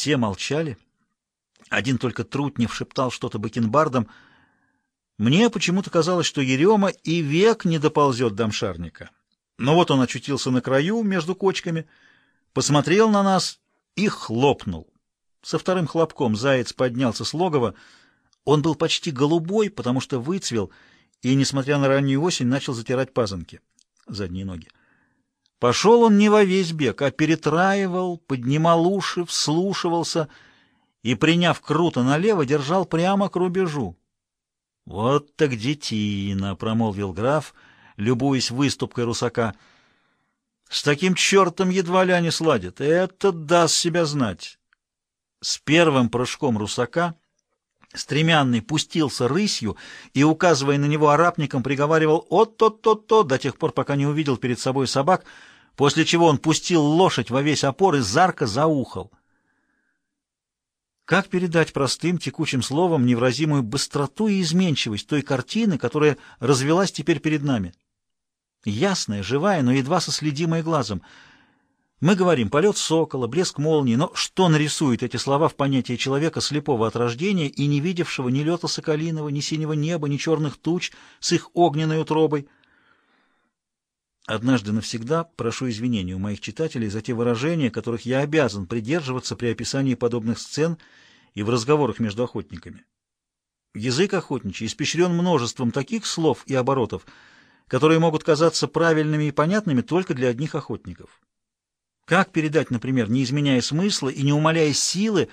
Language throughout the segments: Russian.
Все молчали. Один только Трутнев шептал что-то бакенбардом. Мне почему-то казалось, что Ерема и век не доползет до мшарника. Но вот он очутился на краю, между кочками, посмотрел на нас и хлопнул. Со вторым хлопком заяц поднялся с логова. Он был почти голубой, потому что выцвел, и, несмотря на раннюю осень, начал затирать пазанки, задние ноги. Пошел он не во весь бег, а перетраивал, поднимал уши, вслушивался и, приняв круто налево, держал прямо к рубежу. — Вот так детина! — промолвил граф, любуясь выступкой русака. — С таким чертом едва ли они сладят. Это даст себя знать. С первым прыжком русака стремянный пустился рысью и, указывая на него арапником, приговаривал «от-то-то-то» до тех пор, пока не увидел перед собой собак — после чего он пустил лошадь во весь опор и зарко заухал. Как передать простым текучим словом невразимую быстроту и изменчивость той картины, которая развелась теперь перед нами? Ясная, живая, но едва соследимая глазом. Мы говорим «полет сокола», «блеск молнии», но что нарисуют эти слова в понятии человека слепого от рождения и не видевшего ни лета соколиного, ни синего неба, ни черных туч с их огненной утробой — Однажды навсегда прошу извинения у моих читателей за те выражения, которых я обязан придерживаться при описании подобных сцен и в разговорах между охотниками. Язык охотничий испещрен множеством таких слов и оборотов, которые могут казаться правильными и понятными только для одних охотников. Как передать, например, не изменяя смысла и не умаляя силы,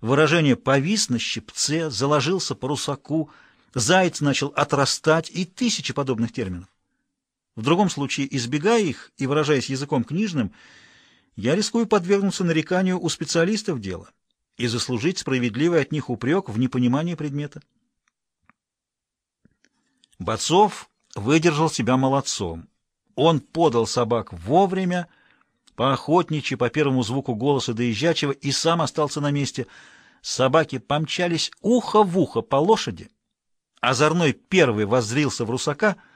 выражение «повис на щипце», «заложился по русаку», «заяц начал отрастать» и тысячи подобных терминов? В другом случае, избегая их и выражаясь языком книжным, я рискую подвергнуться нареканию у специалистов дела и заслужить справедливый от них упрек в непонимании предмета. Бацов выдержал себя молодцом. Он подал собак вовремя, по охотничьи, по первому звуку голоса доезжачего, и сам остался на месте. Собаки помчались ухо в ухо по лошади. Озорной первый воззрился в русака —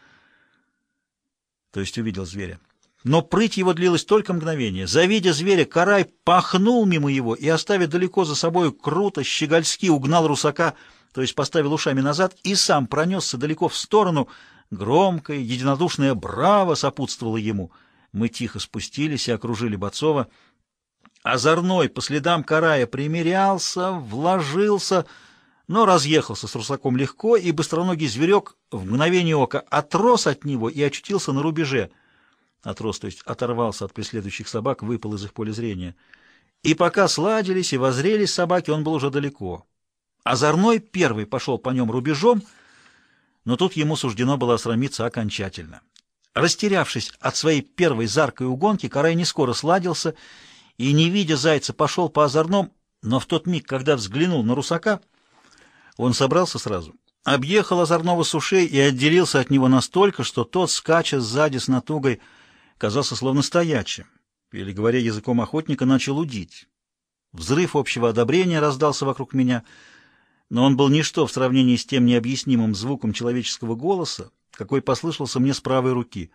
то есть увидел зверя. Но прыть его длилась только мгновение. Завидя зверя, Карай пахнул мимо его и, оставив далеко за собой круто, щегольски угнал русака, то есть поставил ушами назад, и сам пронесся далеко в сторону. Громкое, единодушное «Браво!» сопутствовало ему. Мы тихо спустились и окружили Бацова. Озорной по следам Карая примерялся, вложился — но разъехался с русаком легко, и быстроногий зверек в мгновение ока отрос от него и очутился на рубеже. Отрос, то есть оторвался от преследующих собак, выпал из их поля зрения. И пока сладились и возрелись собаки, он был уже далеко. Озорной первый пошел по нем рубежом, но тут ему суждено было осрамиться окончательно. Растерявшись от своей первой заркой угонки, Карай не скоро сладился и, не видя зайца, пошел по озорном, но в тот миг, когда взглянул на русака, он собрался сразу, объехал озорного с ушей и отделился от него настолько, что тот, скача сзади с натугой, казался словно стоячим, или, говоря языком охотника, начал удить. Взрыв общего одобрения раздался вокруг меня, но он был ничто в сравнении с тем необъяснимым звуком человеческого голоса, какой послышался мне с правой руки.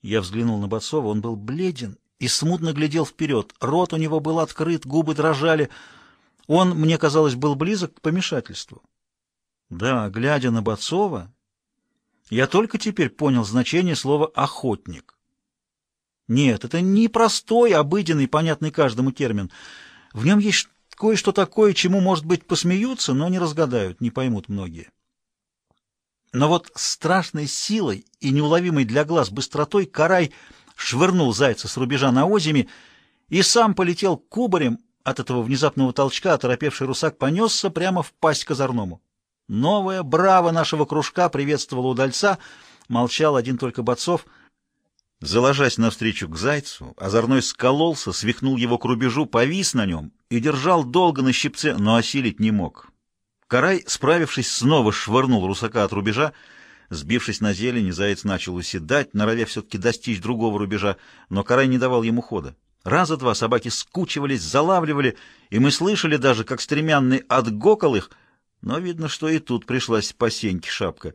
Я взглянул на Бацова, он был бледен и смутно глядел вперед, рот у него был открыт, губы дрожали. Он, мне казалось, был близок к помешательству. Да, глядя на Бацова, я только теперь понял значение слова «охотник». Нет, это не простой, обыденный, понятный каждому термин. В нем есть кое-что такое, чему, может быть, посмеются, но не разгадают, не поймут многие. Но вот страшной силой и неуловимой для глаз быстротой Карай швырнул зайца с рубежа на озими и сам полетел кубарем от этого внезапного толчка, оторопевший русак понесся прямо в пасть к озорному. Новая браво нашего кружка приветствовала удальца, молчал один только Бацов. Заложась навстречу к зайцу, озорной скололся, свихнул его к рубежу, повис на нем и держал долго на щипце, но осилить не мог. Карай, справившись, снова швырнул русака от рубежа. Сбившись на зелени, заяц начал уседать, норовя все-таки достичь другого рубежа, но Карай не давал ему хода. Раза два собаки скучивались, залавливали, и мы слышали даже, как стремянный отгокал их — но видно, что и тут пришлась по сеньке шапка.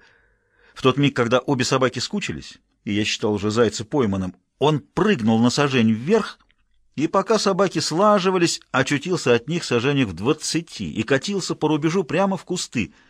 В тот миг, когда обе собаки скучились, и я считал уже зайца пойманным, он прыгнул на сажень вверх и пока собаки слаживались, очутился от них сожжениях в двадцати и катился по рубежу прямо в кусты —